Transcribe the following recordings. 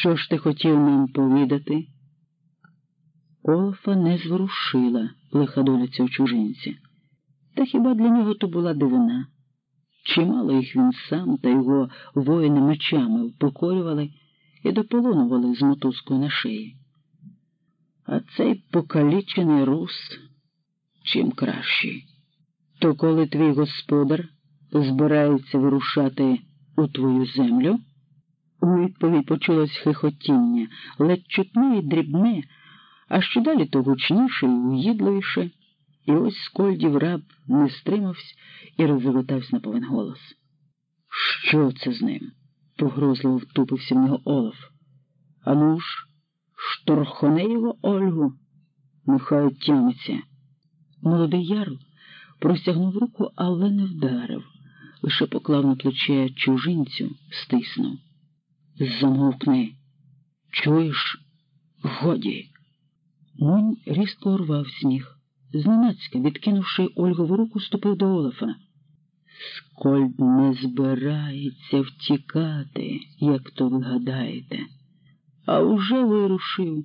Що ж ти хотів нам повідати? Олафа не зворушила лиха доля цього чужинця. Та хіба для нього то була дивина? Чимало їх він сам та його воїни мечами впокорювали і дополонували з мотузкою на шиї. А цей покалічений рус чим кращий. То коли твій господар збирається вирушати у твою землю? У відповідь почулось хихотіння, ледь чутне і дрібне, а що далі то гучніше і уїдливіше, і ось скольдів раб не стримався і роззавитався на повен голос. Що це з ним? погрозливо втупився в нього Олаф. Ану ж, шторхоне його Ольгу, нехай тямиться. Молодий ярл простягнув руку, але не вдарив, лише поклав на плече чужинцю, стиснув. Замовкни. Чуєш? Годі. Мунь різко урвав сніг. Зненацька, відкинувши Ольгову руку, ступив до Олафа. Скольд не збирається втікати, як то ви гадаєте, а вже вирушив.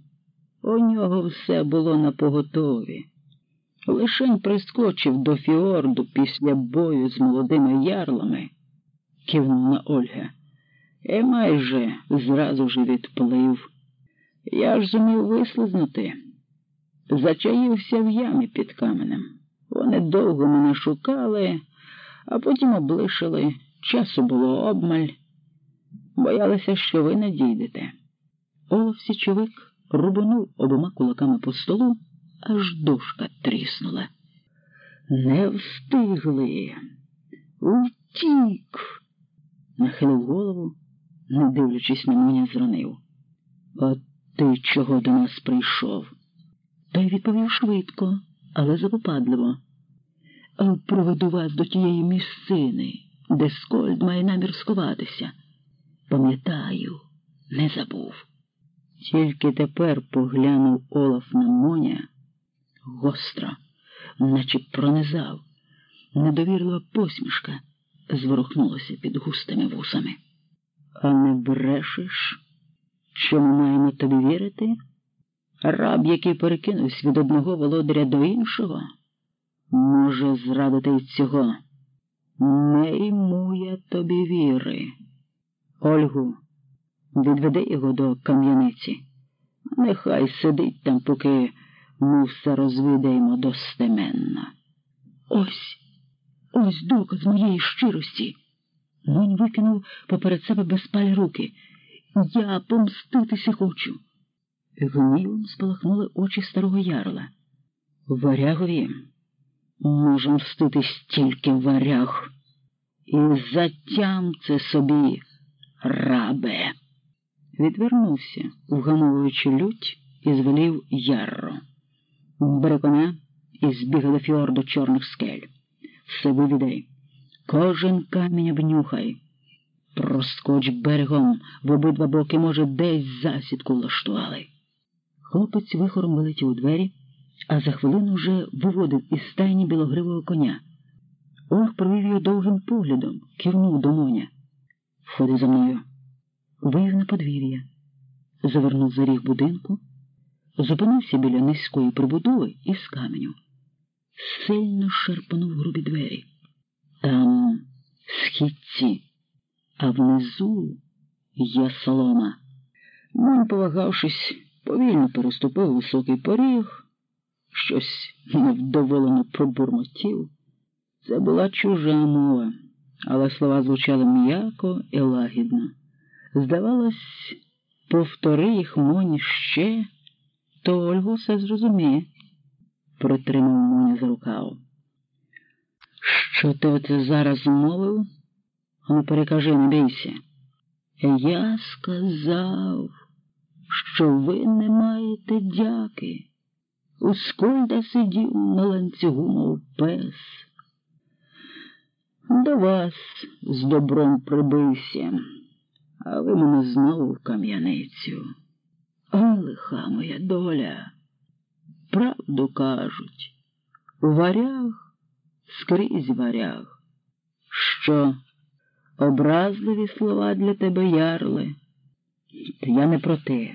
У нього все було на поготові. Лишень прискочив до фіорду після бою з молодими ярлами, кивнула Ольга, і майже зразу ж відплив. Я ж зумів вислизнути. Зачаївся в ямі під каменем. Вони довго мене шукали, а потім облишили. Часу було обмаль. Боялися, що ви не дійдете. Олаф Січовик рубанув обома кулаками по столу, аж дошка тріснула. Не встигли. Утік. Нахилив голову, не дивлячись на мене, зронив. От ти чого до нас прийшов? Той відповів швидко, але запопадливо. Проведу вас до тієї місцини, де Скольд має намір сховатися. Пам'ятаю, не забув. Тільки тепер поглянув Олаф на Моня гостро, наче пронизав. Недовірлива посмішка зворухнулася під густими вусами. А не брешеш? Що ми маємо тобі вірити? Раб, який перекинувся від одного володаря до іншого, може зрадити й цього. Не йму я тобі віри. Ольгу, відведи його до кам'яниці. Нехай сидить там, поки ми все розвідаємо достеменно. Ось, ось доказ моєї щирості. Мунь викинув поперед себе безпалі руки. Я помститися хочу. Гнівом спалахнули очі старого ярла. Варягові може мститись тільки варяг. І затям це собі, рабе. Відвернувся, вгамовуючи лють, і звелів ярро. Коня і збігай до фьорду чорних скель. Все вивідай. Кожен камінь обнюхай. Проскоч берегом в обидва боки, може, десь засідку влаштували. Хлопець вихором вилетів у двері, а за хвилину вже виводив із стайні білогривого коня. Олег провів його довгим поглядом, кивнув до Моня. Входи за мною. Вивів на подвір'я, завернув за ріг будинку, зупинився біля низької прибудови із каменю, сильно шарпанув грубі двері. Там східці, а внизу є солома. Монь, повагавшись, повільно переступив високий поріг, щось невдоволено пробурмотів. Це була чужа мова, але слова звучали м'яко і лагідно. Здавалось, повтори їх Моні ще, то Ольгу все зрозуміє, притримав Моня за рукав. Що ти оце зараз мовив? Ну, перекажи, не бійся. Я сказав що ви не маєте дяки. У Скольда сидів на ланцюгу, мов пес. До вас з добром прибився, а ви мене знову в кам'яницю. А лиха моя доля. Правду кажуть, варяг скрізь варяг. Що образливі слова для тебе ярли? Та я не про те.